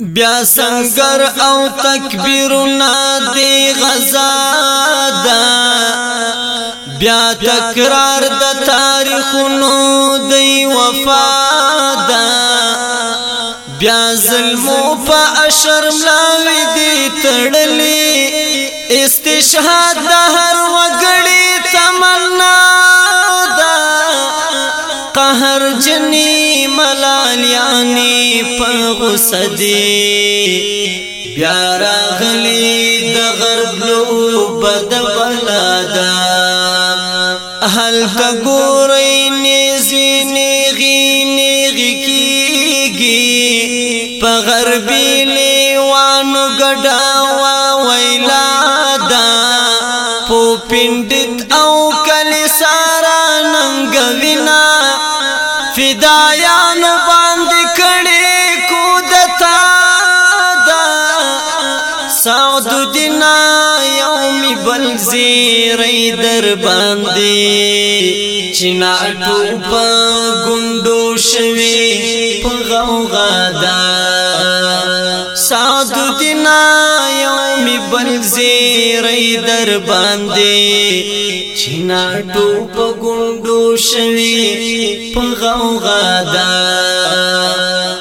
بیا سنگر او تکبیرنا دی غزا دا بیا تکرار د تاریخونو دی وفا دا بیا ظلمو په اشر ملاوی دی تړلی استشهاد د هر وګړي تمل قهر جنې ملال یعنی په غصه دی بیا راغلی د غرب لو بد بلادا هل تا ګورې نېزي نېغي نېغي کیږي په غربي لیوانو ګډا وا ویلا دا پو پندت او فدایان باندې کړي کو دتا دا سعود دینا یوم بل زیری در باندې چنا ټوپ ګوندو شوي په غوغا دا سعود دینا یوم بل زیری در باندې چنا ټوپ ګوندو شوي په غوغا ده